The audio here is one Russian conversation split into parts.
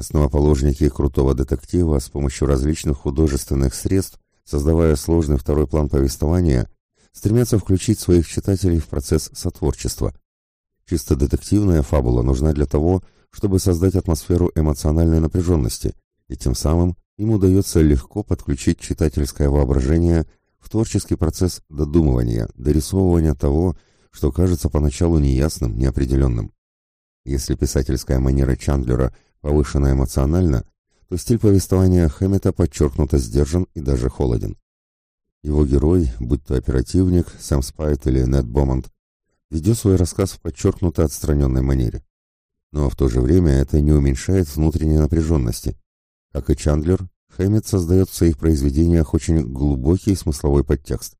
Основоположники крутого детектива с помощью различных художественных средств, создавая сложный второй план повествования, стремятся включить своих читателей в процесс сотворчества. Чисто детективная фабула нужна для того, чтобы создать атмосферу эмоциональной напряженности, и тем самым им удается легко подключить читательское воображение в творческий процесс додумывания, дорисовывания того, что кажется поначалу неясным, неопределенным. Если писательская манера Чандлера повышена эмоционально, то стиль повествования Хэммета подчеркнуто сдержан и даже холоден. Его герой, будь то оперативник, Сэм Спайт или Нед Бомонд, ведет свой рассказ в подчеркнуто отстраненной манере. Но в то же время это не уменьшает внутренней напряженности. Как и Чандлер, Хэммет создает в своих произведениях очень глубокий смысловой подтекст.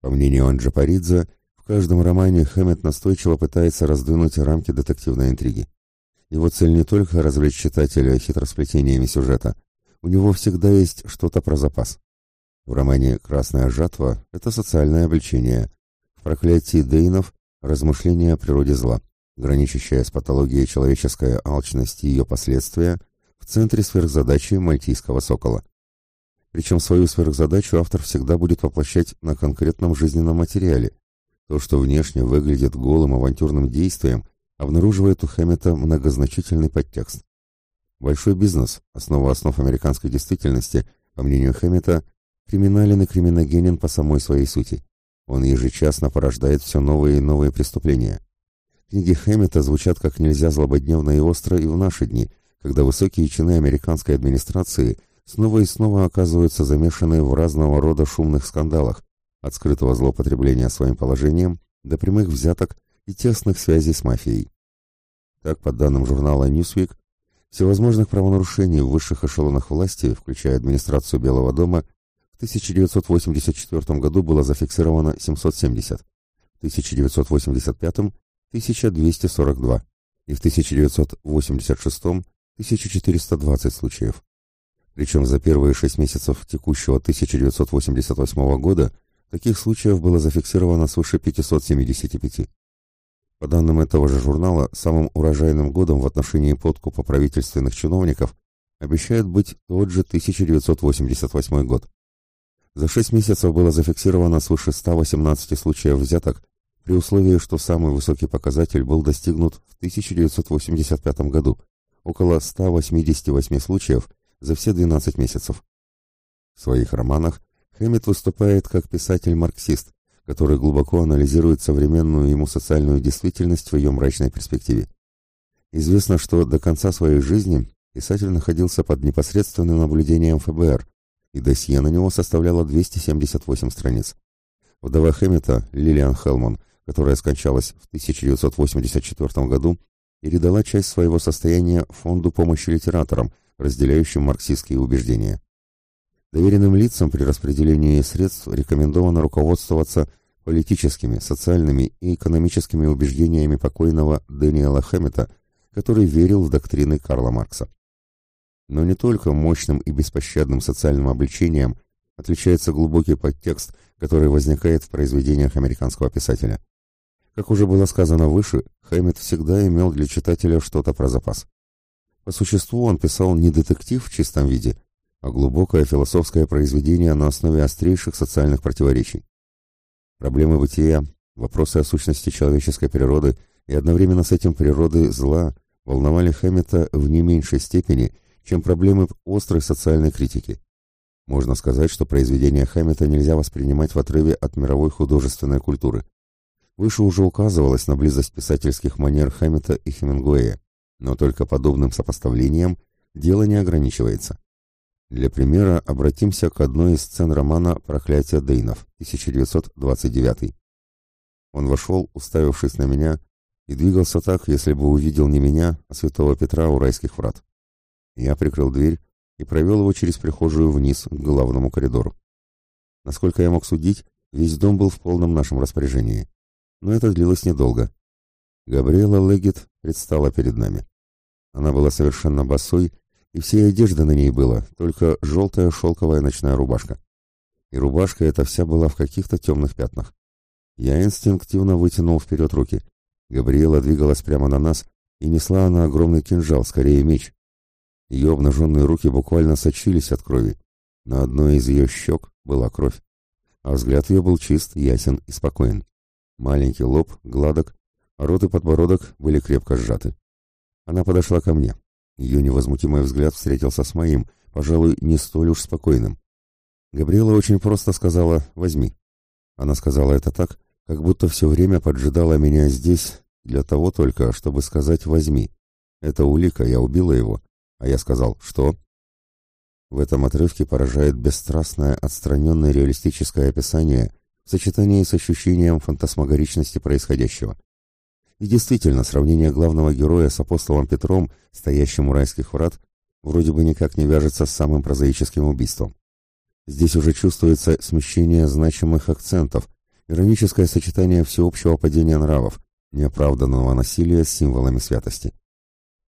По мнению Анджа Паридзе, в каждом романе Хэммет настойчиво пытается раздвинуть рамки детективной интриги. Его цель не только развлечь читателя хитросплетениями сюжета, у него всегда есть что-то про запас. В романе «Красная жатва» это социальное обличение, в «Проклятии Дейнов» – размышления о природе зла, граничащая с патологией человеческая алчность и ее последствия в центре сверхзадачи мальтийского сокола. Причем свою сверхзадачу автор всегда будет воплощать на конкретном жизненном материале. То, что внешне выглядит голым авантюрным действием, обнаруживает у Хэммета многозначительный подтекст. Большой бизнес, основа основ американской действительности, по мнению Хэммета, криминален и криминогенен по самой своей сути. Он ежечасно порождает все новые и новые преступления. Книги Хэммета звучат как нельзя злободневно и остро и в наши дни, когда высокие чины американской администрации снова и снова оказываются замешаны в разного рода шумных скандалах, от скрытого злоупотребления своим положением до прямых взяток и тесных связей с мафией. Так, по данным журнала Newsweek, всевозможных правонарушений в высших эшелонах власти, включая администрацию Белого дома, в 1984 году было зафиксировано 770, в 1985 – 1242 и в 1986 – 1420 случаев. Причем за первые шесть месяцев текущего 1988 года таких случаев было зафиксировано свыше 575. По данным этого же журнала, самым урожайным годом в отношении подкупа правительственных чиновников обещает быть тот же 1988 год. За 6 месяцев было зафиксировано свыше 118 случаев взяток, при условии, что самый высокий показатель был достигнут в 1985 году, около 188 случаев за все 12 месяцев. В своих романах Хэммит выступает как писатель-марксист, который глубоко анализирует современную ему социальную действительность в ее мрачной перспективе. Известно, что до конца своей жизни писатель находился под непосредственным наблюдением ФБР, и досье на него составляло 278 страниц. Вдова Хэммета, Лилиан Хелмон, которая скончалась в 1984 году, передала часть своего состояния фонду помощи литераторам, разделяющим марксистские убеждения. Доверенным лицам при распределении средств рекомендовано руководствоваться политическими, социальными и экономическими убеждениями покойного Дэниела Хэммета, который верил в доктрины Карла Маркса. Но не только мощным и беспощадным социальным обличением отличается глубокий подтекст, который возникает в произведениях американского писателя. Как уже было сказано выше, Хэммет всегда имел для читателя что-то про запас. По существу он писал не детектив в чистом виде, а глубокое философское произведение на основе острейших социальных противоречий. Проблемы бытия, вопросы о сущности человеческой природы и одновременно с этим природы зла волновали Хэммета в не меньшей степени, чем проблемы острой социальной критики. Можно сказать, что произведения Хэммета нельзя воспринимать в отрыве от мировой художественной культуры. Выше уже указывалось на близость писательских манер Хэммета и Хемингуэя, но только подобным сопоставлением дело не ограничивается. Для примера обратимся к одной из сцен романа «Проклятие Дейнов» 1929. Он вошел, уставившись на меня, и двигался так, если бы увидел не меня, а святого Петра у райских врат. Я прикрыл дверь и провел его через прихожую вниз к главному коридору. Насколько я мог судить, весь дом был в полном нашем распоряжении. Но это длилось недолго. Габриэла Легет предстала перед нами. Она была совершенно босой и всей одежды на ней было, только желтая шелковая ночная рубашка. И рубашка эта вся была в каких-то темных пятнах. Я инстинктивно вытянул вперед руки. Габриэла двигалась прямо на нас, и несла она огромный кинжал, скорее меч. Ее обнаженные руки буквально сочились от крови. На одной из ее щек была кровь. А взгляд ее был чист, ясен и спокоен. Маленький лоб, гладок, а рот и подбородок были крепко сжаты. Она подошла ко мне. Ее невозмутимый взгляд встретился с моим, пожалуй, не столь уж спокойным. Габриэла очень просто сказала «возьми». Она сказала это так, как будто все время поджидала меня здесь для того только, чтобы сказать «возьми». Это улика, я убила его. А я сказал «что?». В этом отрывке поражает бесстрастное, отстраненное реалистическое описание в сочетании с ощущением фантасмагоричности происходящего. И действительно, сравнение главного героя с апостолом Петром, стоящим у райских врат, вроде бы никак не вяжется с самым прозаическим убийством. Здесь уже чувствуется смещение значимых акцентов, ироническое сочетание всеобщего падения нравов, неоправданного насилия с символами святости.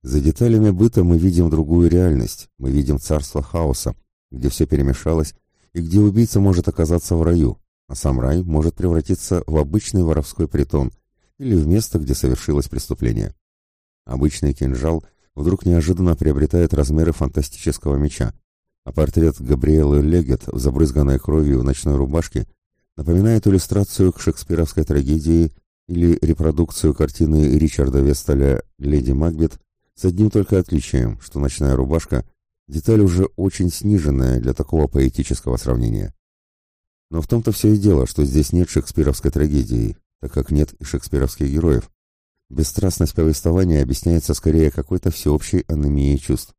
За деталями быта мы видим другую реальность, мы видим царство хаоса, где все перемешалось и где убийца может оказаться в раю, а сам рай может превратиться в обычный воровской притон, или в место, где совершилось преступление. Обычный кинжал вдруг неожиданно приобретает размеры фантастического меча, а портрет Габриэлы Легет в забрызганной кровью ночной рубашке напоминает иллюстрацию к шекспировской трагедии или репродукцию картины Ричарда Весталя «Леди Макбет» с одним только отличием, что ночная рубашка – деталь уже очень сниженная для такого поэтического сравнения. Но в том-то все и дело, что здесь нет шекспировской трагедии, так как нет и шекспировских героев. Бесстрастность повествования объясняется скорее какой-то всеобщей анемией чувств.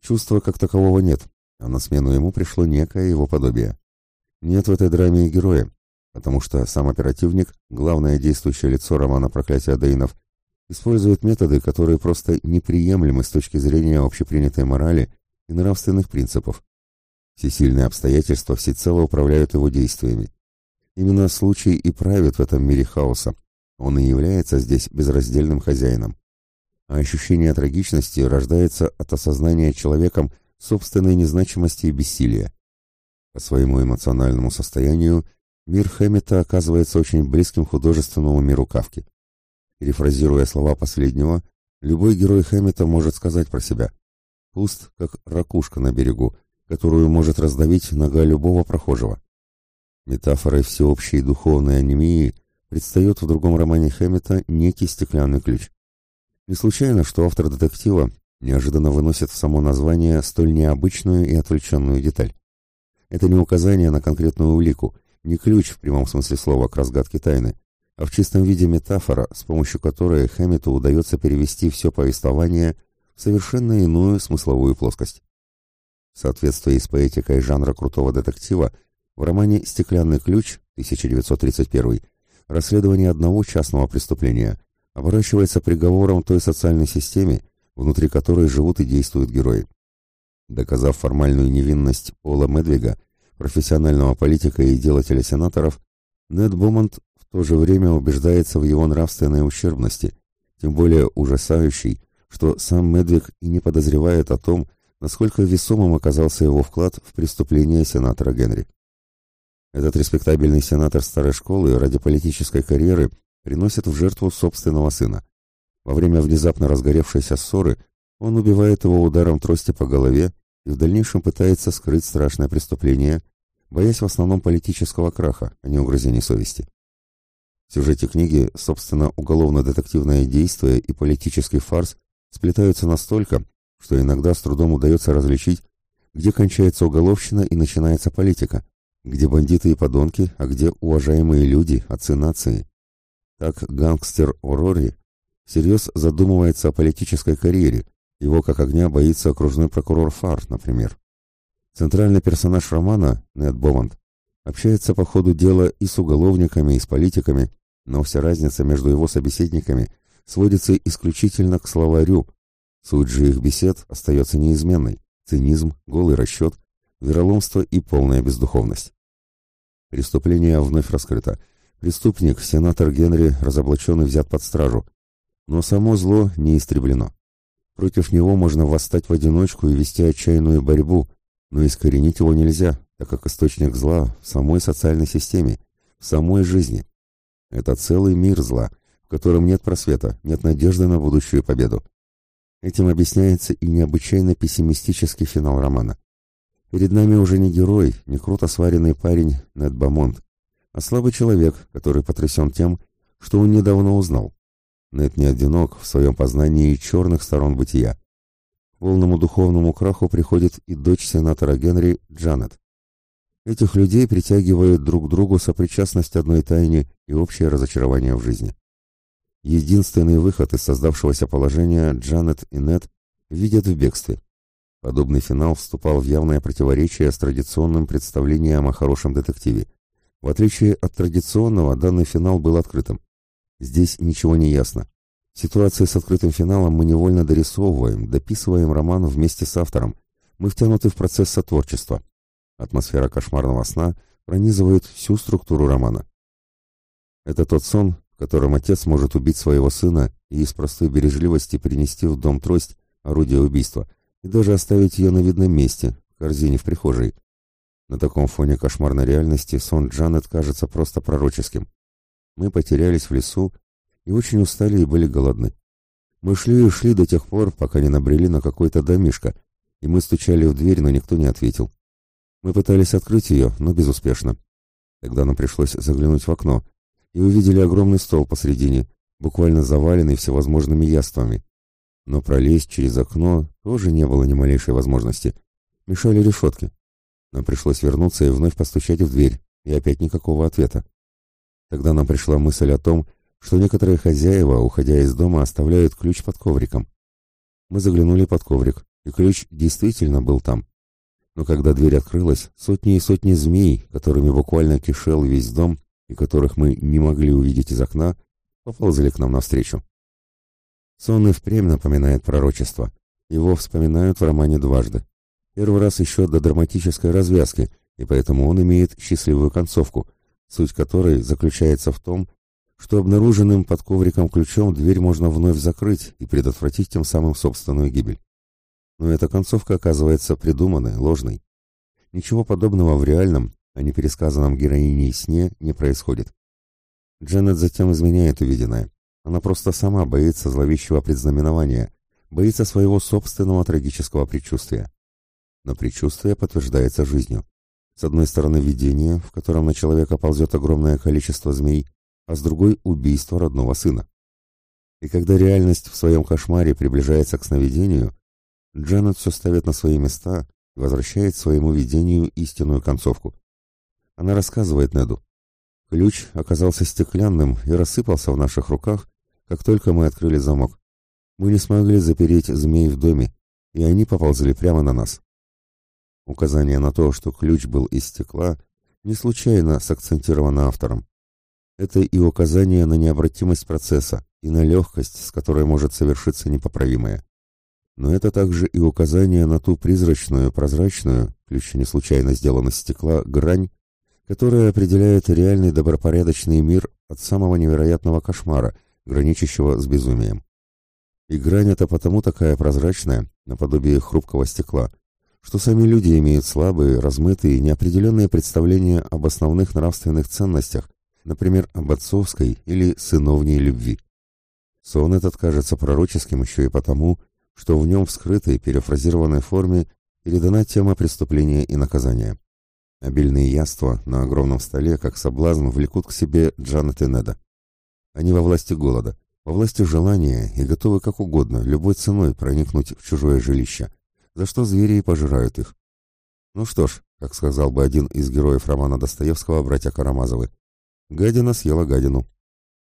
Чувства как такового нет, а на смену ему пришло некое его подобие. Нет в этой драме и героя, потому что сам оперативник, главное действующее лицо романа «Проклятие Дейнов», использует методы, которые просто неприемлемы с точки зрения общепринятой морали и нравственных принципов. Все сильные обстоятельства всецело управляют его действиями. Именно случай и правит в этом мире хаоса. Он и является здесь безраздельным хозяином. А ощущение трагичности рождается от осознания человеком собственной незначимости и бессилия. По своему эмоциональному состоянию мир Хэммета оказывается очень близким художественному миру Кавки. Перефразируя слова последнего, любой герой Хэммета может сказать про себя «пуст, как ракушка на берегу, которую может раздавить нога любого прохожего». Метафорой всеобщей духовной анемии предстает в другом романе Хэммета некий стеклянный ключ. Не случайно, что автор детектива неожиданно выносит в само название столь необычную и отвлеченную деталь. Это не указание на конкретную улику, не ключ в прямом смысле слова к разгадке тайны, а в чистом виде метафора, с помощью которой Хэммету удается перевести все повествование в совершенно иную смысловую плоскость. В соответствии с поэтикой жанра крутого детектива – в романе «Стеклянный ключ» 1931 расследование одного частного преступления оборачивается приговором той социальной системе, внутри которой живут и действуют герои. Доказав формальную невинность Пола Медвига, профессионального политика и делателя сенаторов, Нед Бомонд в то же время убеждается в его нравственной ущербности, тем более ужасающей, что сам Медвиг и не подозревает о том, насколько весомым оказался его вклад в преступление сенатора Генри. Этот респектабельный сенатор старой школы ради политической карьеры приносит в жертву собственного сына. Во время внезапно разгоревшейся ссоры он убивает его ударом трости по голове и в дальнейшем пытается скрыть страшное преступление, боясь в основном политического краха, а не угрызений совести. В сюжете книги, собственно, уголовно-детективное действие и политический фарс сплетаются настолько, что иногда с трудом удается различить, где кончается уголовщина и начинается политика, где бандиты и подонки, а где уважаемые люди, отцы нации. Так гангстер Орори всерьез задумывается о политической карьере, его как огня боится окружной прокурор Фар, например. Центральный персонаж романа, Нед Бомонд, общается по ходу дела и с уголовниками, и с политиками, но вся разница между его собеседниками сводится исключительно к словарю. Суть же их бесед остается неизменной – цинизм, голый расчет, вероломство и полная бездуховность. Преступление вновь раскрыто. Преступник, сенатор Генри, разоблачен и взят под стражу. Но само зло не истреблено. Против него можно восстать в одиночку и вести отчаянную борьбу, но искоренить его нельзя, так как источник зла в самой социальной системе, в самой жизни. Это целый мир зла, в котором нет просвета, нет надежды на будущую победу. Этим объясняется и необычайно пессимистический финал романа. Перед нами уже не герой, не круто сваренный парень Нед Бамонт, а слабый человек, который потрясен тем, что он недавно узнал. Нед не одинок в своем познании черных сторон бытия. К полному духовному краху приходит и дочь сенатора Генри Джанет. Этих людей притягивает друг к другу сопричастность одной тайне и общее разочарование в жизни. Единственный выход из создавшегося положения Джанет и Нед видят в бегстве. Подобный финал вступал в явное противоречие с традиционным представлением о хорошем детективе. В отличие от традиционного, данный финал был открытым. Здесь ничего не ясно. Ситуации с открытым финалом мы невольно дорисовываем, дописываем роман вместе с автором. Мы втянуты в процесс сотворчества. Атмосфера кошмарного сна пронизывает всю структуру романа. Это тот сон, в котором отец может убить своего сына и из простой бережливости принести в дом трость, орудие убийства, и даже оставить ее на видном месте, в корзине в прихожей. На таком фоне кошмарной реальности сон Джанет кажется просто пророческим. Мы потерялись в лесу и очень устали и были голодны. Мы шли и шли до тех пор, пока не набрели на какой-то домишко, и мы стучали в дверь, но никто не ответил. Мы пытались открыть ее, но безуспешно. Тогда нам пришлось заглянуть в окно, и увидели огромный стол посредине, буквально заваленный всевозможными яствами. Но пролезть через окно тоже не было ни малейшей возможности. Мешали решетки. Нам пришлось вернуться и вновь постучать в дверь, и опять никакого ответа. Тогда нам пришла мысль о том, что некоторые хозяева, уходя из дома, оставляют ключ под ковриком. Мы заглянули под коврик, и ключ действительно был там. Но когда дверь открылась, сотни и сотни змей, которыми буквально кишел весь дом и которых мы не могли увидеть из окна, поползли к нам навстречу. Сон и впрямь напоминает пророчество. Его вспоминают в романе дважды. Первый раз еще до драматической развязки, и поэтому он имеет счастливую концовку, суть которой заключается в том, что обнаруженным под ковриком ключом дверь можно вновь закрыть и предотвратить тем самым собственную гибель. Но эта концовка оказывается придуманной, ложной. Ничего подобного в реальном, а не пересказанном героиней сне не происходит. Дженнет затем изменяет увиденное. Она просто сама боится зловещего предзнаменования, боится своего собственного трагического предчувствия. Но предчувствие подтверждается жизнью. С одной стороны видение, в котором на человека ползет огромное количество змей, а с другой — убийство родного сына. И когда реальность в своем кошмаре приближается к сновидению, Джанет все ставит на свои места и возвращает своему видению истинную концовку. Она рассказывает Неду. Ключ оказался стеклянным и рассыпался в наших руках, как только мы открыли замок. Мы не смогли запереть змей в доме, и они поползли прямо на нас. Указание на то, что ключ был из стекла, не случайно сакцентировано автором. Это и указание на необратимость процесса, и на легкость, с которой может совершиться непоправимое но это также и указание на ту призрачную, прозрачную, ключ не случайно сделан из стекла, грань, которая определяет реальный добропорядочный мир от самого невероятного кошмара, граничащего с безумием. И грань эта потому такая прозрачная, наподобие хрупкого стекла, что сами люди имеют слабые, размытые, неопределенные представления об основных нравственных ценностях, например, об отцовской или сыновней любви. Сон этот кажется пророческим еще и потому, что в нем в скрытой, перефразированной форме передана тема преступления и наказания. Обильные яства на огромном столе, как соблазн, влекут к себе Джанет и Неда. Они во власти голода, во власти желания и готовы как угодно, любой ценой проникнуть в чужое жилище, за что звери и пожирают их. Ну что ж, как сказал бы один из героев романа Достоевского «Братья Карамазовы», гадина съела гадину.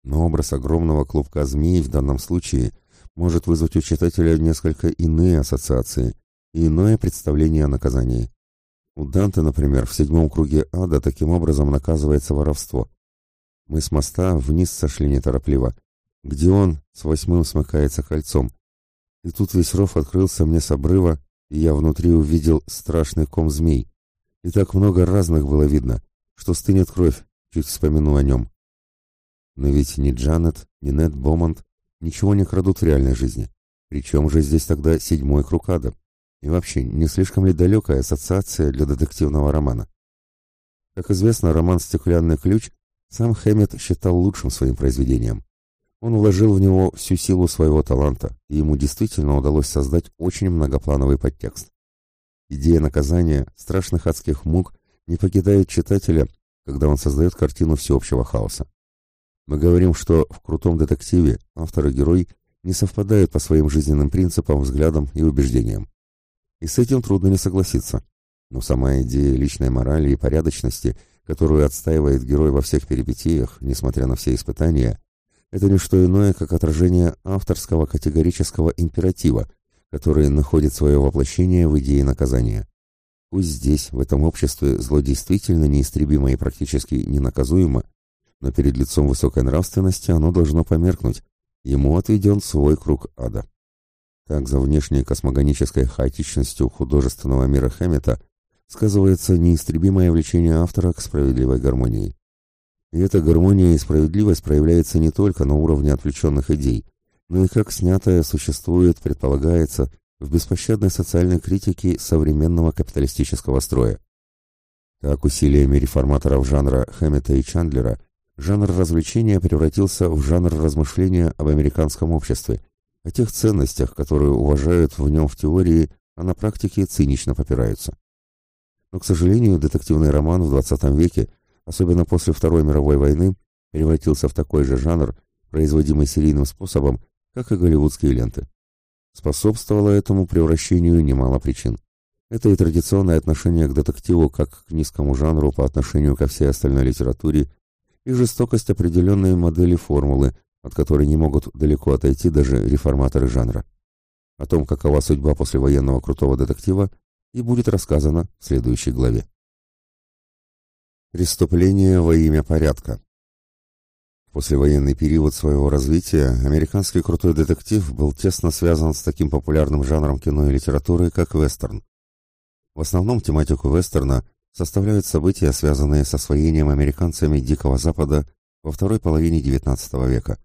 Но образ огромного клубка змей в данном случае может вызвать у читателя несколько иные ассоциации и иное представление о наказании. У Данте, например, в седьмом круге ада таким образом наказывается воровство. Мы с моста вниз сошли неторопливо, где он с восьмым смыкается кольцом. И тут весь ров открылся мне с обрыва, и я внутри увидел страшный ком змей. И так много разных было видно, что стынет кровь, чуть вспомяну о нем. Но ведь ни Джанет, ни Нед Бомонд ничего не крадут в реальной жизни. Причем же здесь тогда седьмой круг ада? И вообще, не слишком ли далекая ассоциация для детективного романа? Как известно, роман «Стеклянный ключ» сам Хэммет считал лучшим своим произведением. Он вложил в него всю силу своего таланта, и ему действительно удалось создать очень многоплановый подтекст. Идея наказания, страшных адских мук не покидает читателя, когда он создает картину всеобщего хаоса. Мы говорим, что в крутом детективе автор и герой не совпадают по своим жизненным принципам, взглядам и убеждениям. И с этим трудно не согласиться. Но сама идея личной морали и порядочности, которую отстаивает герой во всех перипетиях, несмотря на все испытания, это не что иное, как отражение авторского категорического императива, который находит свое воплощение в идее наказания. Пусть здесь, в этом обществе, зло действительно неистребимо и практически ненаказуемо, но перед лицом высокой нравственности оно должно померкнуть, ему отведен свой круг ада. Так за внешней космогонической хаотичностью художественного мира Хэммета сказывается неистребимое влечение автора к справедливой гармонии. И эта гармония и справедливость проявляется не только на уровне отвлеченных идей, но и как снятое существует, предполагается, в беспощадной социальной критике современного капиталистического строя. Так усилиями реформаторов жанра Хэммета и Чандлера жанр развлечения превратился в жанр размышления об американском обществе, о тех ценностях, которые уважают в нем в теории, а на практике цинично попираются. Но, к сожалению, детективный роман в XX веке, особенно после Второй мировой войны, превратился в такой же жанр, производимый серийным способом, как и голливудские ленты. Способствовало этому превращению немало причин. Это и традиционное отношение к детективу как к низкому жанру по отношению ко всей остальной литературе, и жестокость определенной модели формулы, от которой не могут далеко отойти даже реформаторы жанра. О том, какова судьба послевоенного крутого детектива, и будет рассказано в следующей главе. Преступление во имя порядка. В послевоенный период своего развития американский крутой детектив был тесно связан с таким популярным жанром кино и литературы, как вестерн. В основном тематику вестерна составляют события, связанные с освоением американцами Дикого Запада во второй половине XIX века.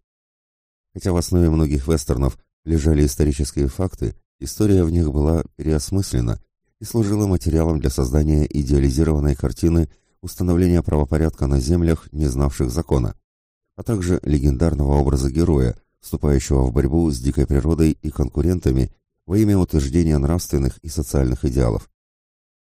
Хотя в основе многих вестернов лежали исторические факты, история в них была переосмыслена и служила материалом для создания идеализированной картины установления правопорядка на землях, не знавших закона, а также легендарного образа героя, вступающего в борьбу с дикой природой и конкурентами во имя утверждения нравственных и социальных идеалов.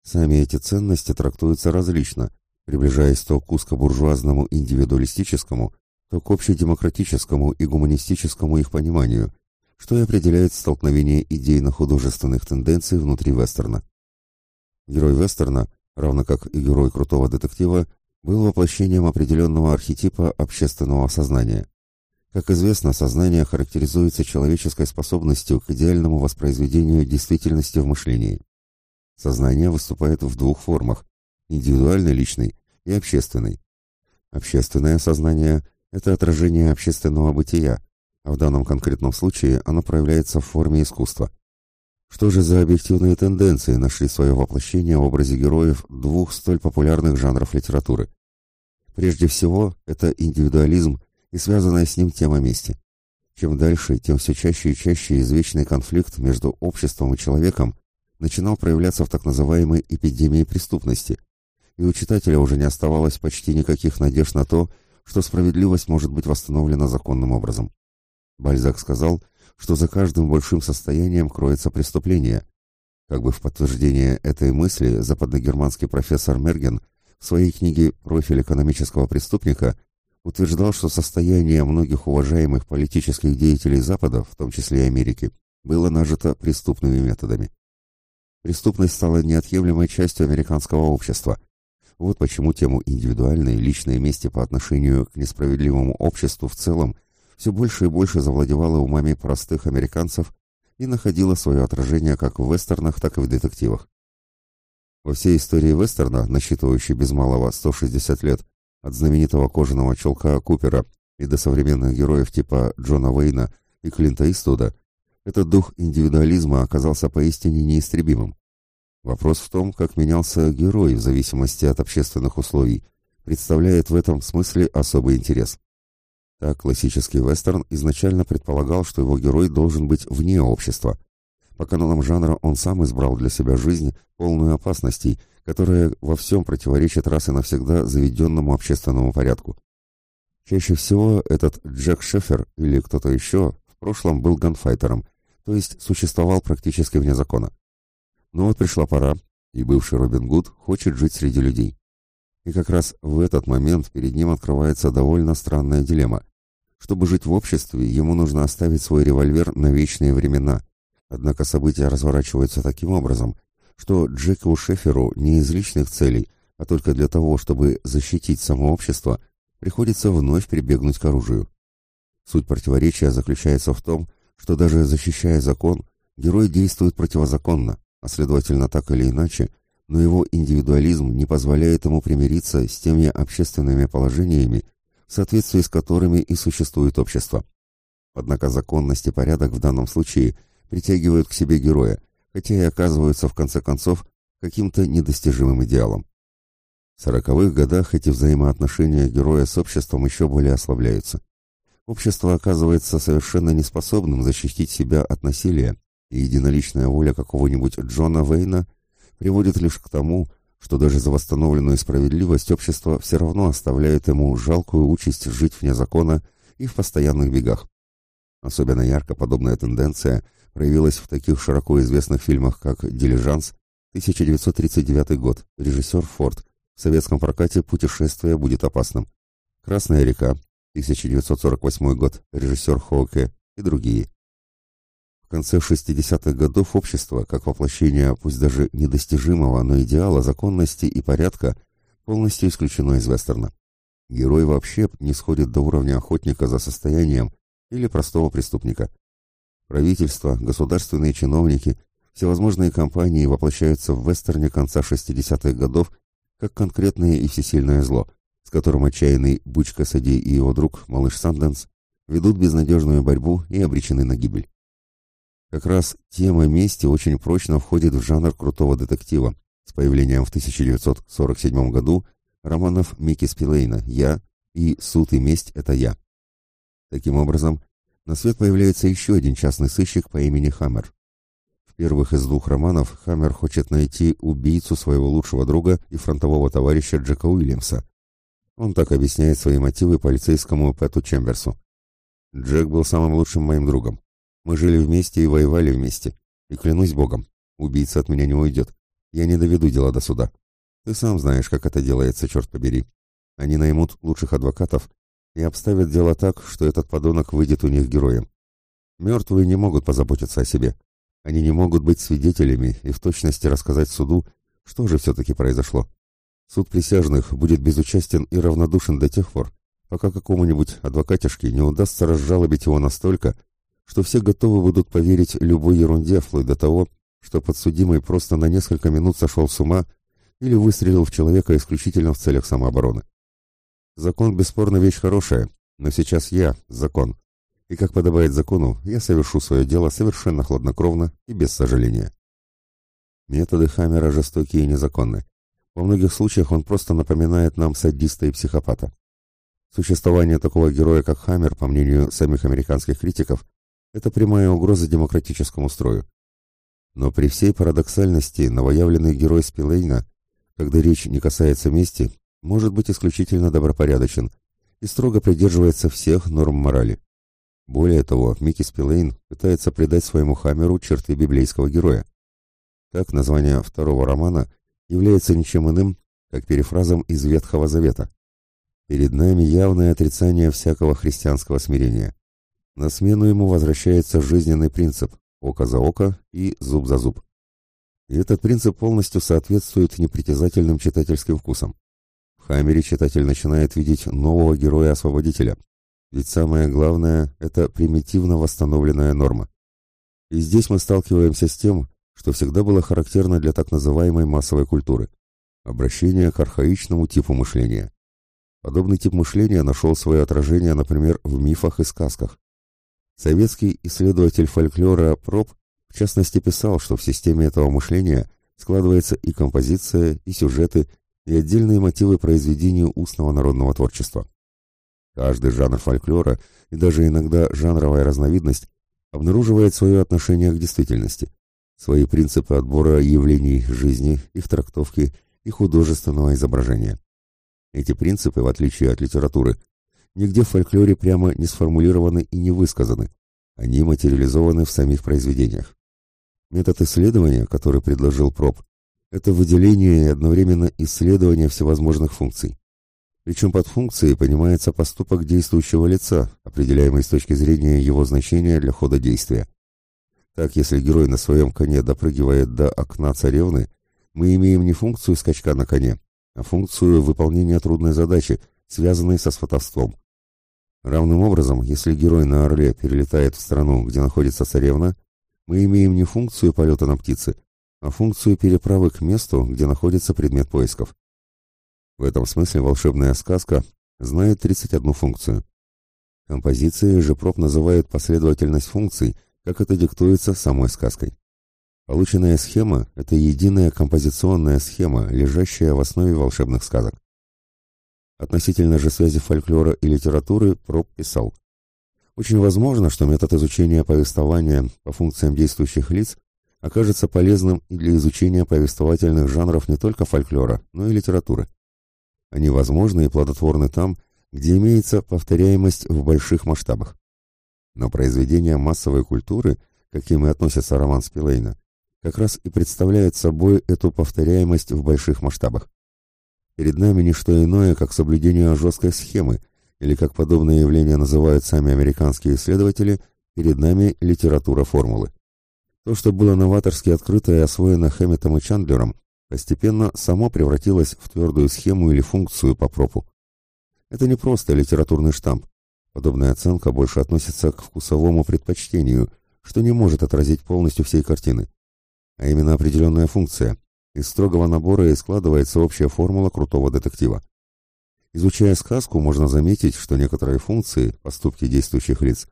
Сами эти ценности трактуются различно, приближаясь то к узкобуржуазному индивидуалистическому, то к общедемократическому и гуманистическому их пониманию, что и определяет столкновение идейно-художественных тенденций внутри вестерна. Герой вестерна, равно как и герой крутого детектива, был воплощением определенного архетипа общественного сознания. Как известно, сознание характеризуется человеческой способностью к идеальному воспроизведению действительности в мышлении. Сознание выступает в двух формах – индивидуальной, личной и общественной. Общественное сознание – это отражение общественного бытия, а в данном конкретном случае оно проявляется в форме искусства. Что же за объективные тенденции нашли свое воплощение в образе героев двух столь популярных жанров литературы? Прежде всего, это индивидуализм и связанная с ним тема мести. Чем дальше, тем все чаще и чаще извечный конфликт между обществом и человеком начинал проявляться в так называемой эпидемии преступности, и у читателя уже не оставалось почти никаких надежд на то, что справедливость может быть восстановлена законным образом. Бальзак сказал, что за каждым большим состоянием кроется преступление. Как бы в подтверждение этой мысли западногерманский профессор Мерген в своей книге «Профиль экономического преступника» утверждал, что состояние многих уважаемых политических деятелей Запада, в том числе и Америки, было нажито преступными методами. Преступность стала неотъемлемой частью американского общества. Вот почему тему индивидуальной, личной мести по отношению к несправедливому обществу в целом все больше и больше завладевала умами простых американцев и находила свое отражение как в вестернах, так и в детективах. Во всей истории вестерна, насчитывающей без малого 160 лет, от знаменитого кожаного чулка Купера и до современных героев типа Джона Уэйна и Клинта Иствуда, этот дух индивидуализма оказался поистине неистребимым. Вопрос в том, как менялся герой в зависимости от общественных условий, представляет в этом смысле особый интерес. Так, классический вестерн изначально предполагал, что его герой должен быть вне общества. По канонам жанра он сам избрал для себя жизнь, полную опасностей, которая во всем противоречит раз и навсегда заведенному общественному порядку. Чаще всего этот Джек Шефер или кто-то еще в прошлом был ганфайтером, то есть существовал практически вне закона. Но вот пришла пора, и бывший Робин Гуд хочет жить среди людей. И как раз в этот момент перед ним открывается довольно странная дилемма. Чтобы жить в обществе, ему нужно оставить свой револьвер на вечные времена. Однако события разворачиваются таким образом, что Джеку Шеферу не из личных целей, а только для того, чтобы защитить само общество, приходится вновь прибегнуть к оружию. Суть противоречия заключается в том, что даже защищая закон, герой действует противозаконно, а следовательно так или иначе, но его индивидуализм не позволяет ему примириться с теми общественными положениями, в соответствии с которыми и существует общество. Однако законность и порядок в данном случае притягивают к себе героя, хотя и оказываются в конце концов каким-то недостижимым идеалом. В сороковых годах эти взаимоотношения героя с обществом еще более ослабляются. Общество оказывается совершенно неспособным защитить себя от насилия, и единоличная воля какого-нибудь Джона Вейна приводит лишь к тому, что даже за восстановленную справедливость общество все равно оставляет ему жалкую участь жить вне закона и в постоянных бегах. Особенно ярко подобная тенденция проявилась в таких широко известных фильмах, как «Дилижанс», 1939 год, режиссер Форд, в советском прокате «Путешествие будет опасным», «Красная река», 1948 год, режиссер Хоуке и другие конце 60-х годов общество, как воплощение пусть даже недостижимого, но идеала законности и порядка, полностью исключено из вестерна. Герой вообще не сходит до уровня охотника за состоянием или простого преступника. Правительство, государственные чиновники, всевозможные компании воплощаются в вестерне конца 60-х годов как конкретное и всесильное зло, с которым отчаянный Бучка Сади и его друг, малыш Санденс, ведут безнадежную борьбу и обречены на гибель. Как раз тема мести очень прочно входит в жанр крутого детектива с появлением в 1947 году романов Микки Спилейна «Я» и «Суд и месть – это я». Таким образом, на свет появляется еще один частный сыщик по имени Хаммер. В первых из двух романов Хаммер хочет найти убийцу своего лучшего друга и фронтового товарища Джека Уильямса. Он так объясняет свои мотивы полицейскому Пэту Чемберсу. «Джек был самым лучшим моим другом. Мы жили вместе и воевали вместе. И клянусь богом, убийца от меня не уйдет. Я не доведу дело до суда. Ты сам знаешь, как это делается, черт побери. Они наймут лучших адвокатов и обставят дело так, что этот подонок выйдет у них героем. Мертвые не могут позаботиться о себе. Они не могут быть свидетелями и в точности рассказать суду, что же все-таки произошло. Суд присяжных будет безучастен и равнодушен до тех пор, пока какому-нибудь адвокатишке не удастся разжалобить его настолько, что все готовы будут поверить любой ерунде, вплоть до того, что подсудимый просто на несколько минут сошел с ума или выстрелил в человека исключительно в целях самообороны. Закон бесспорно вещь хорошая, но сейчас я закон, и как подобает закону, я совершу свое дело совершенно хладнокровно и без сожаления. Методы Хаммера жестокие и незаконны. Во многих случаях он просто напоминает нам садиста и психопата. Существование такого героя, как Хаммер, по мнению самих американских критиков, это прямая угроза демократическому строю. Но при всей парадоксальности новоявленный герой Спилейна, когда речь не касается мести, может быть исключительно добропорядочен и строго придерживается всех норм морали. Более того, Микки Спилейн пытается придать своему Хаммеру черты библейского героя. Так название второго романа является ничем иным, как перефразом из Ветхого Завета. Перед нами явное отрицание всякого христианского смирения. На смену ему возвращается жизненный принцип «око за око» и «зуб за зуб». И этот принцип полностью соответствует непритязательным читательским вкусам. В Хаммере читатель начинает видеть нового героя-освободителя, ведь самое главное – это примитивно восстановленная норма. И здесь мы сталкиваемся с тем, что всегда было характерно для так называемой массовой культуры – обращение к архаичному типу мышления. Подобный тип мышления нашел свое отражение, например, в мифах и сказках. Советский исследователь фольклора Проб в частности писал, что в системе этого мышления складывается и композиция, и сюжеты, и отдельные мотивы произведению устного народного творчества. Каждый жанр фольклора и даже иногда жанровая разновидность обнаруживает свое отношение к действительности, свои принципы отбора явлений жизни, их трактовки и художественного изображения. Эти принципы, в отличие от литературы, нигде в фольклоре прямо не сформулированы и не высказаны. Они материализованы в самих произведениях. Метод исследования, который предложил Проб, это выделение и одновременно исследование всевозможных функций. Причем под функцией понимается поступок действующего лица, определяемый с точки зрения его значения для хода действия. Так, если герой на своем коне допрыгивает до окна царевны, мы имеем не функцию скачка на коне, а функцию выполнения трудной задачи, связанной со сватовством. Равным образом, если герой на орле перелетает в страну, где находится царевна, мы имеем не функцию полета на птице, а функцию переправы к месту, где находится предмет поисков. В этом смысле волшебная сказка знает 31 функцию. Композиции же проб называют последовательность функций, как это диктуется самой сказкой. Полученная схема – это единая композиционная схема, лежащая в основе волшебных сказок. Относительно же связи фольклора и литературы Проб писал. Очень возможно, что метод изучения повествования по функциям действующих лиц окажется полезным и для изучения повествовательных жанров не только фольклора, но и литературы. Они возможны и плодотворны там, где имеется повторяемость в больших масштабах. Но произведения массовой культуры, каким и относится роман Спилейна, как раз и представляют собой эту повторяемость в больших масштабах. Перед нами не что иное, как соблюдение жесткой схемы, или, как подобное явление называют сами американские исследователи, перед нами литература формулы. То, что было новаторски открыто и освоено Хэмметом и Чандлером, постепенно само превратилось в твердую схему или функцию по пропу. Это не просто литературный штамп. Подобная оценка больше относится к вкусовому предпочтению, что не может отразить полностью всей картины. А именно определенная функция, из строгого набора и складывается общая формула крутого детектива. Изучая сказку, можно заметить, что некоторые функции, поступки действующих лиц,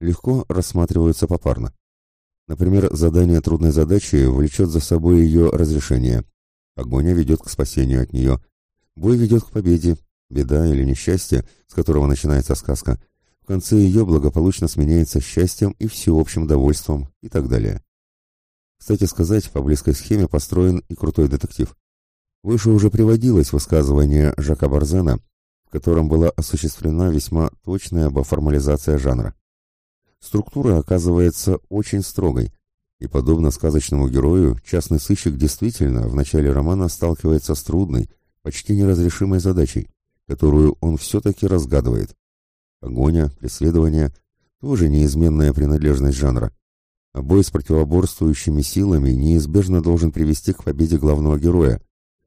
легко рассматриваются попарно. Например, задание трудной задачи влечет за собой ее разрешение. Погоня ведет к спасению от нее. Бой ведет к победе. Беда или несчастье, с которого начинается сказка, в конце ее благополучно сменяется счастьем и всеобщим довольством и так далее. Кстати сказать, по близкой схеме построен и крутой детектив. Выше уже приводилось высказывание Жака Барзена, в котором была осуществлена весьма точная формализация жанра. Структура оказывается очень строгой, и, подобно сказочному герою, частный сыщик действительно в начале романа сталкивается с трудной, почти неразрешимой задачей, которую он все-таки разгадывает. Погоня, преследование – тоже неизменная принадлежность жанра бой с противоборствующими силами неизбежно должен привести к победе главного героя.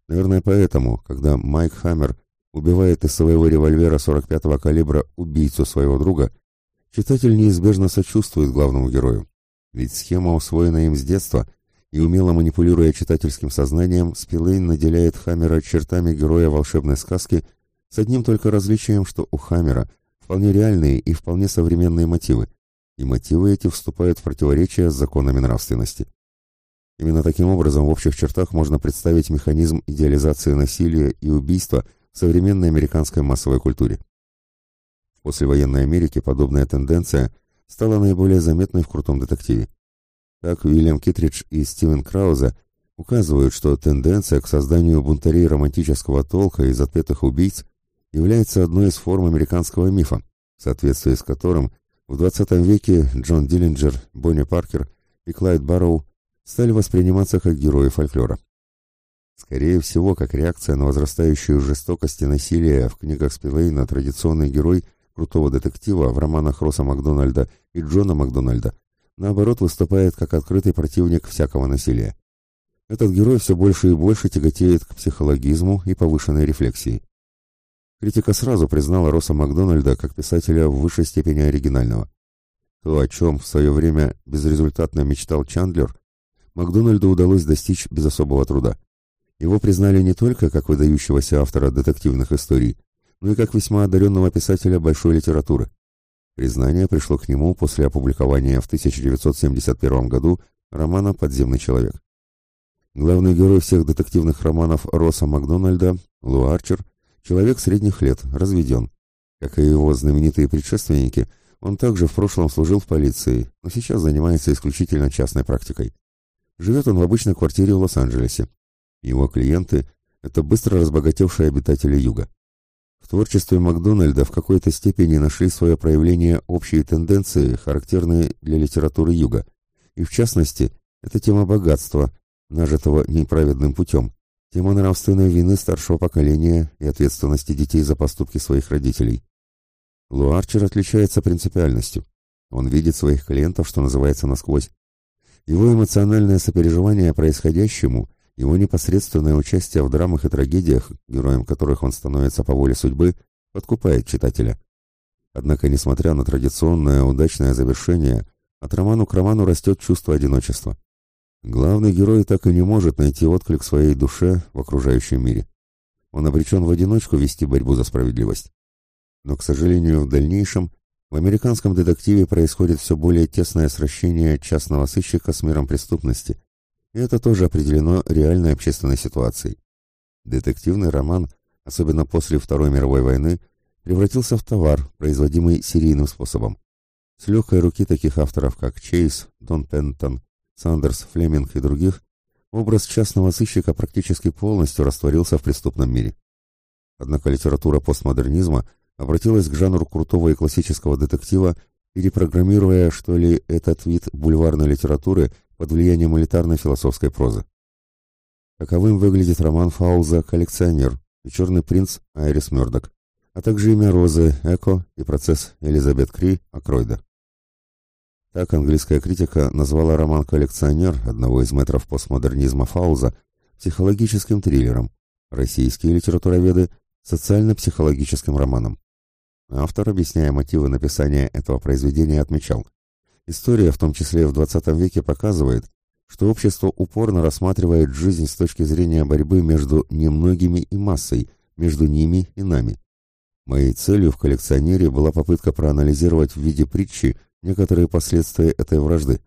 Наверное, поэтому, когда Майк Хаммер убивает из своего револьвера 45-го калибра убийцу своего друга, читатель неизбежно сочувствует главному герою. Ведь схема усвоена им с детства, и умело манипулируя читательским сознанием, Спилейн наделяет Хаммера чертами героя волшебной сказки с одним только различием, что у Хаммера вполне реальные и вполне современные мотивы – и мотивы эти вступают в противоречие с законами нравственности. Именно таким образом в общих чертах можно представить механизм идеализации насилия и убийства в современной американской массовой культуре. В послевоенной Америке подобная тенденция стала наиболее заметной в крутом детективе. Так Уильям Китридж и Стивен Краузе указывают, что тенденция к созданию бунтарей романтического толка из отпетых убийц является одной из форм американского мифа, в соответствии с которым в 20 веке Джон Диллинджер, Бонни Паркер и Клайд Барроу стали восприниматься как герои фольклора. Скорее всего, как реакция на возрастающую жестокость и насилие в книгах Спилейна традиционный герой крутого детектива в романах Росса Макдональда и Джона Макдональда наоборот выступает как открытый противник всякого насилия. Этот герой все больше и больше тяготеет к психологизму и повышенной рефлексии. Критика сразу признала Росса Макдональда как писателя в высшей степени оригинального. То, о чем в свое время безрезультатно мечтал Чандлер, Макдональду удалось достичь без особого труда. Его признали не только как выдающегося автора детективных историй, но и как весьма одаренного писателя большой литературы. Признание пришло к нему после опубликования в 1971 году романа «Подземный человек». Главный герой всех детективных романов Росса Макдональда, Лу Арчер, Человек средних лет, разведен. Как и его знаменитые предшественники, он также в прошлом служил в полиции, но сейчас занимается исключительно частной практикой. Живет он в обычной квартире в Лос-Анджелесе. Его клиенты – это быстро разбогатевшие обитатели Юга. В творчестве Макдональда в какой-то степени нашли свое проявление общие тенденции, характерные для литературы Юга, и в частности, это тема богатства, нажитого неправедным путем, тема нравственной вины старшего поколения и ответственности детей за поступки своих родителей. Луарчер отличается принципиальностью. Он видит своих клиентов, что называется, насквозь. Его эмоциональное сопереживание происходящему, его непосредственное участие в драмах и трагедиях, героем которых он становится по воле судьбы, подкупает читателя. Однако, несмотря на традиционное удачное завершение, от роману к роману растет чувство одиночества. Главный герой так и не может найти отклик своей душе в окружающем мире. Он обречен в одиночку вести борьбу за справедливость. Но, к сожалению, в дальнейшем в американском детективе происходит все более тесное сращение частного сыщика с миром преступности, и это тоже определено реальной общественной ситуацией. Детективный роман, особенно после Второй мировой войны, превратился в товар, производимый серийным способом. С легкой руки таких авторов, как Чейз, Дон Пентон, Сандерс, Флеминг и других, образ частного сыщика практически полностью растворился в преступном мире. Однако литература постмодернизма обратилась к жанру крутого и классического детектива, перепрограммируя, что ли, этот вид бульварной литературы под влиянием элитарной философской прозы. Таковым выглядит роман Фауза «Коллекционер» и «Черный принц» Айрис Мёрдок, а также «Имя Розы» Эко и «Процесс» Элизабет Кри Акройда. Так английская критика назвала роман «Коллекционер» одного из метров постмодернизма Фауза психологическим триллером, российские литературоведы – социально-психологическим романом. Автор, объясняя мотивы написания этого произведения, отмечал, история, в том числе в XX веке, показывает, что общество упорно рассматривает жизнь с точки зрения борьбы между немногими и массой, между ними и нами. Моей целью в коллекционере была попытка проанализировать в виде притчи некоторые последствия этой вражды.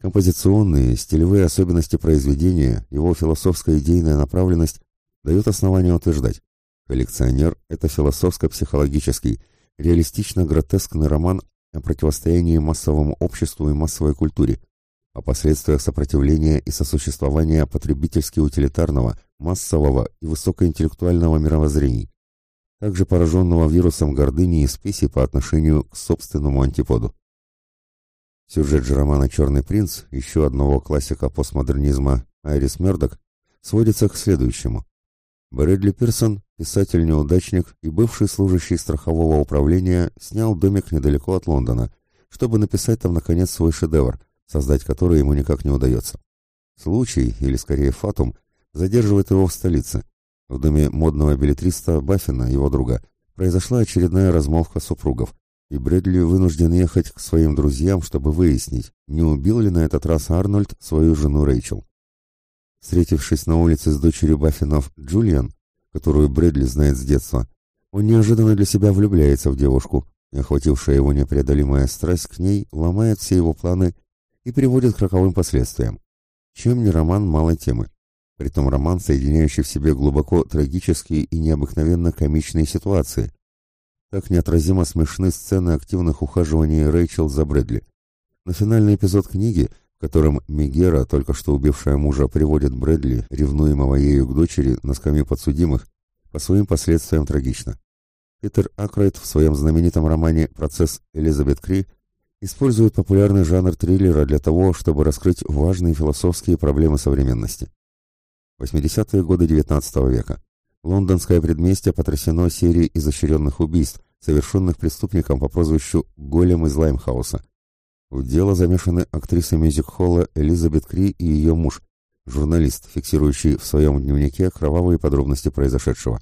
Композиционные, стилевые особенности произведения, его философская идейная направленность дают основания утверждать. Коллекционер – это философско-психологический, реалистично-гротескный роман о противостоянии массовому обществу и массовой культуре, о последствиях сопротивления и сосуществования потребительски-утилитарного, массового и высокоинтеллектуального мировоззрений, также пораженного вирусом гордыни и спеси по отношению к собственному антиподу. Сюжет же романа «Черный принц», еще одного классика постмодернизма Айрис Мёрдок, сводится к следующему. Брэдли Пирсон, писатель-неудачник и бывший служащий страхового управления, снял домик недалеко от Лондона, чтобы написать там, наконец, свой шедевр, создать который ему никак не удается. Случай, или скорее фатум, задерживает его в столице. В доме модного билетриста Баффина, его друга, произошла очередная размолвка супругов, и Брэдли вынужден ехать к своим друзьям, чтобы выяснить, не убил ли на этот раз Арнольд свою жену Рэйчел. Встретившись на улице с дочерью Баффинов Джулиан, которую Брэдли знает с детства, он неожиданно для себя влюбляется в девушку, и охватившая его непреодолимая страсть к ней ломает все его планы и приводит к роковым последствиям. Чем не роман малой темы? Притом роман, соединяющий в себе глубоко трагические и необыкновенно комичные ситуации, как неотразимо смешны сцены активных ухаживаний Рэйчел за Брэдли. На финальный эпизод книги, в котором Мегера, только что убившая мужа, приводит Брэдли, ревнуемого ею к дочери, на скамью подсудимых, по своим последствиям трагично. Питер Акрайт в своем знаменитом романе «Процесс Элизабет Кри» использует популярный жанр триллера для того, чтобы раскрыть важные философские проблемы современности. 80-е годы XIX века. Лондонское предместье потрясено серией изощренных убийств, совершенных преступником по прозвищу Голем из Лаймхауса. В дело замешаны актриса мюзик-холла Элизабет Кри и ее муж, журналист, фиксирующий в своем дневнике кровавые подробности произошедшего.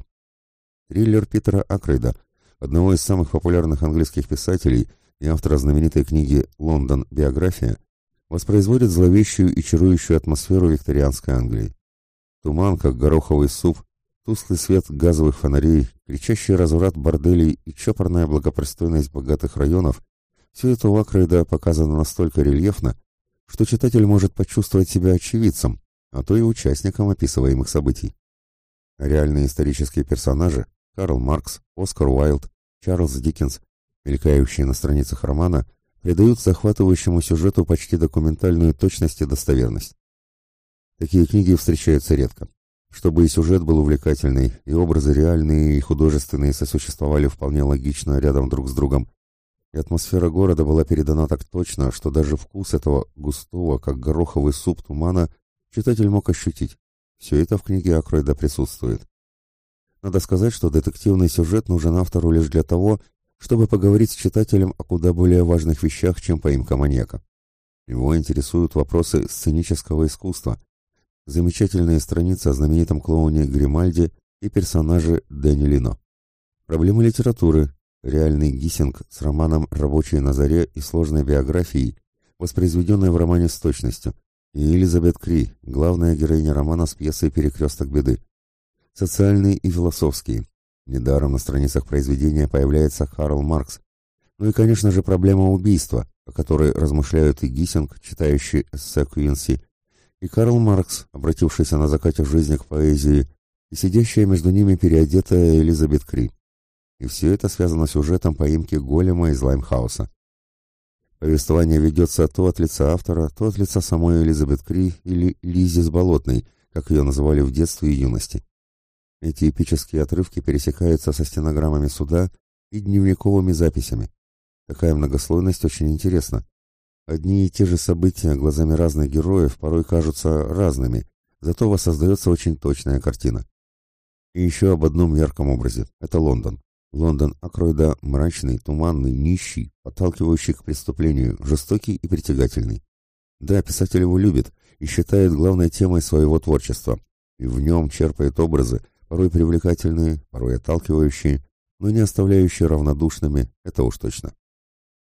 Триллер Питера Акройда, одного из самых популярных английских писателей и автора знаменитой книги «Лондон. Биография», воспроизводит зловещую и чарующую атмосферу викторианской Англии. Туман, как гороховый суп, Тусклый свет газовых фонарей, кричащий разврат борделей и чопорная благопристойность богатых районов – все это у Акрейда показано настолько рельефно, что читатель может почувствовать себя очевидцем, а то и участником описываемых событий. Реальные исторические персонажи – Карл Маркс, Оскар Уайлд, Чарльз Диккенс, мелькающие на страницах романа, придают захватывающему сюжету почти документальную точность и достоверность. Такие книги встречаются редко. Чтобы и сюжет был увлекательный, и образы реальные и художественные сосуществовали вполне логично рядом друг с другом, и атмосфера города была передана так точно, что даже вкус этого густого, как гороховый суп тумана, читатель мог ощутить. Все это в книге Акройда присутствует. Надо сказать, что детективный сюжет нужен автору лишь для того, чтобы поговорить с читателем о куда более важных вещах, чем поимка маньяка. Его интересуют вопросы сценического искусства, замечательные страницы о знаменитом клоуне Гримальде и персонаже Дэнни Лино. Проблемы литературы, реальный Гиссинг с романом «Рабочие на заре» и сложной биографией, воспроизведенной в романе с точностью, и Элизабет Кри, главная героиня романа с пьесой «Перекресток беды». Социальные и философские. Недаром на страницах произведения появляется Карл Маркс. Ну и, конечно же, проблема убийства, о которой размышляют и Гиссинг, читающий эссе Куинси, и Карл Маркс, обратившийся на закате жизни к поэзии, и сидящая между ними переодетая Элизабет Кри. И все это связано сюжетом поимки голема из Лаймхауса. Повествование ведется то от лица автора, то от лица самой Элизабет Кри или Лизи с Болотной, как ее называли в детстве и юности. Эти эпические отрывки пересекаются со стенограммами суда и дневниковыми записями. Такая многослойность очень интересна. Одни и те же события глазами разных героев порой кажутся разными, зато воссоздается очень точная картина. И еще об одном ярком образе – это Лондон. Лондон Акройда мрачный, туманный, нищий, подталкивающий к преступлению, жестокий и притягательный. Да, писатель его любит и считает главной темой своего творчества, и в нем черпает образы, порой привлекательные, порой отталкивающие, но не оставляющие равнодушными, это уж точно.